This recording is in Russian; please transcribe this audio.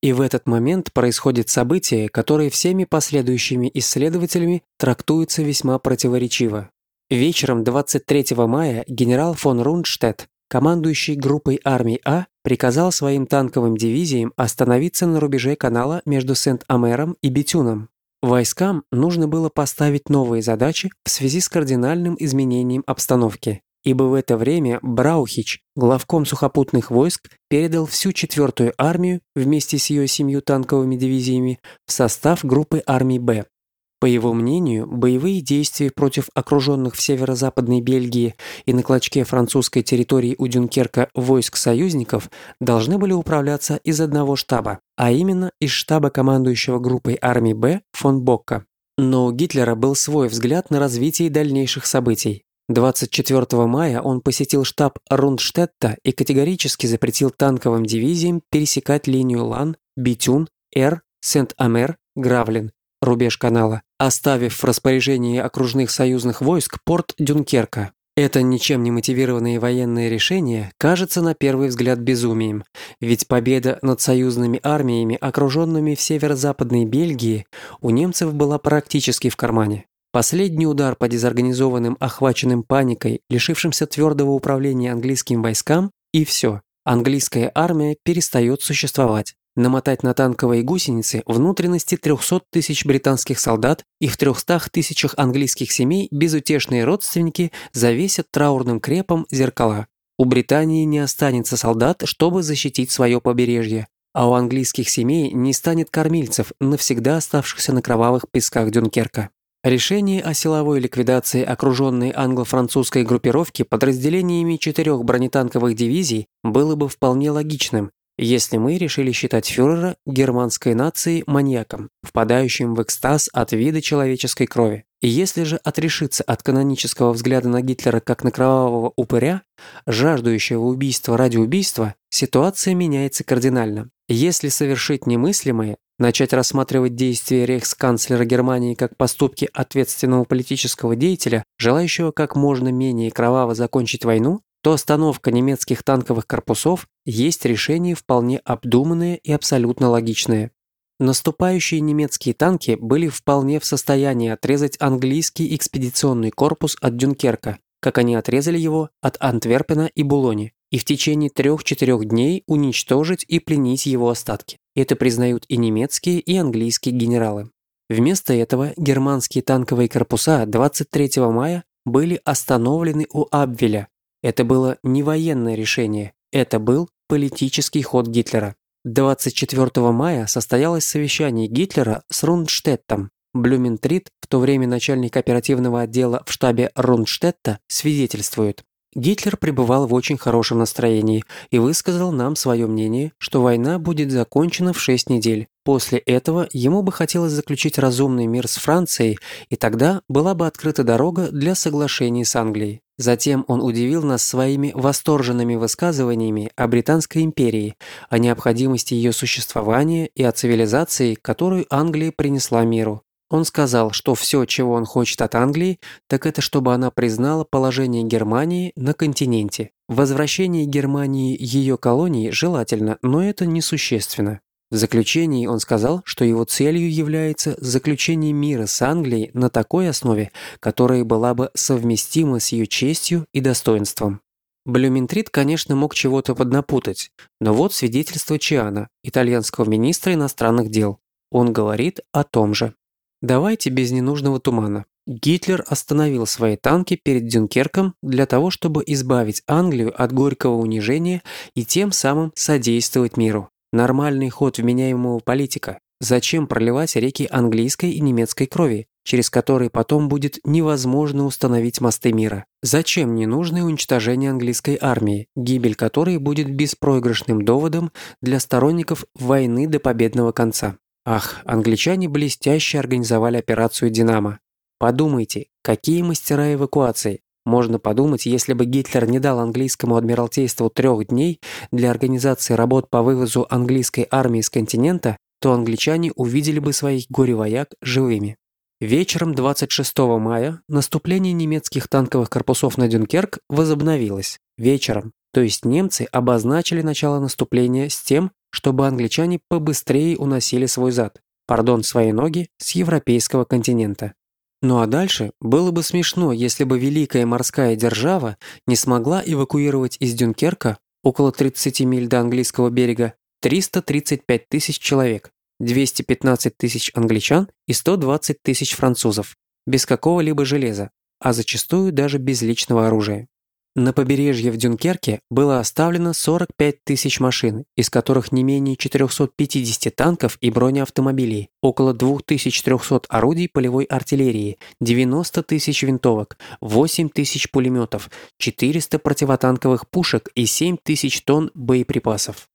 И в этот момент происходит событие, которое всеми последующими исследователями трактуется весьма противоречиво. Вечером 23 мая генерал фон Рундштедт, командующий группой армий А, приказал своим танковым дивизиям остановиться на рубеже канала между Сент-Амером и Бетюном. Войскам нужно было поставить новые задачи в связи с кардинальным изменением обстановки, ибо в это время Браухич, главком сухопутных войск, передал всю четвертую армию вместе с ее семью танковыми дивизиями в состав группы армий «Б». По его мнению, боевые действия против окруженных в северо-западной Бельгии и на клочке французской территории у Дюнкерка войск союзников должны были управляться из одного штаба, а именно из штаба командующего группой армий «Б» фон Бока. Но у Гитлера был свой взгляд на развитие дальнейших событий. 24 мая он посетил штаб Рундштедта и категорически запретил танковым дивизиям пересекать линию Ланс, Бетюн, Эр, Сент-Амер, Гравлин, рубеж канала, оставив в распоряжении окружных союзных войск порт Дюнкерка. Это ничем не мотивированное военное решение кажется на первый взгляд безумием, ведь победа над союзными армиями, окруженными в северо-западной Бельгии, у немцев была практически в кармане. Последний удар по дезорганизованным, охваченным паникой, лишившимся твердого управления английским войскам, и все. Английская армия перестает существовать намотать на танковые гусеницы внутренности 300 тысяч британских солдат и в 300 тысячах английских семей безутешные родственники завесят траурным крепом зеркала. У Британии не останется солдат, чтобы защитить свое побережье, а у английских семей не станет кормильцев, навсегда оставшихся на кровавых песках Дюнкерка. Решение о силовой ликвидации окруженной англо-французской группировки подразделениями четырех бронетанковых дивизий было бы вполне логичным, если мы решили считать фюрера германской нацией маньяком, впадающим в экстаз от вида человеческой крови. И если же отрешиться от канонического взгляда на Гитлера как на кровавого упыря, жаждущего убийства ради убийства, ситуация меняется кардинально. Если совершить немыслимое, начать рассматривать действия рейхсканцлера Германии как поступки ответственного политического деятеля, желающего как можно менее кроваво закончить войну, то остановка немецких танковых корпусов есть решение вполне обдуманное и абсолютно логичное. Наступающие немецкие танки были вполне в состоянии отрезать английский экспедиционный корпус от Дюнкерка, как они отрезали его от Антверпена и Булони, и в течение трех-четырех дней уничтожить и пленить его остатки. Это признают и немецкие, и английские генералы. Вместо этого германские танковые корпуса 23 мая были остановлены у Абвеля, это было не военное решение, это был политический ход Гитлера. 24 мая состоялось совещание Гитлера с Рундштеттом. Блюментрит, в то время начальник оперативного отдела в штабе Рундштетта, свидетельствует. Гитлер пребывал в очень хорошем настроении и высказал нам свое мнение, что война будет закончена в 6 недель. После этого ему бы хотелось заключить разумный мир с Францией, и тогда была бы открыта дорога для соглашений с Англией. Затем он удивил нас своими восторженными высказываниями о Британской империи, о необходимости ее существования и о цивилизации, которую Англия принесла миру. Он сказал, что все, чего он хочет от Англии, так это чтобы она признала положение Германии на континенте. Возвращение Германии ее колоний желательно, но это несущественно. В заключении он сказал, что его целью является заключение мира с Англией на такой основе, которая была бы совместима с ее честью и достоинством. Блюментрит, конечно, мог чего-то поднапутать, но вот свидетельство Чиана, итальянского министра иностранных дел. Он говорит о том же. Давайте без ненужного тумана. Гитлер остановил свои танки перед Дюнкерком для того, чтобы избавить Англию от горького унижения и тем самым содействовать миру. Нормальный ход вменяемого политика. Зачем проливать реки английской и немецкой крови, через которые потом будет невозможно установить мосты мира? Зачем ненужное уничтожение английской армии, гибель которой будет беспроигрышным доводом для сторонников войны до победного конца? Ах, англичане блестяще организовали операцию «Динамо». Подумайте, какие мастера эвакуации. Можно подумать, если бы Гитлер не дал английскому адмиралтейству трех дней для организации работ по вывозу английской армии с континента, то англичане увидели бы своих горе-вояк живыми. Вечером 26 мая наступление немецких танковых корпусов на Дюнкерк возобновилось. Вечером, то есть немцы обозначили начало наступления с тем, чтобы англичане побыстрее уносили свой зад, пардон, свои ноги с европейского континента. Ну а дальше было бы смешно, если бы великая морская держава не смогла эвакуировать из Дюнкерка, около 30 миль до английского берега, 335 тысяч человек, 215 тысяч англичан и 120 тысяч французов, без какого-либо железа, а зачастую даже без личного оружия. На побережье в Дюнкерке было оставлено 45 тысяч машин, из которых не менее 450 танков и бронеавтомобилей, около 2300 орудий полевой артиллерии, 90 тысяч винтовок, 8 тысяч пулеметов, 400 противотанковых пушек и 7 тысяч тонн боеприпасов.